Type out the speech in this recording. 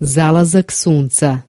Zalazek sunca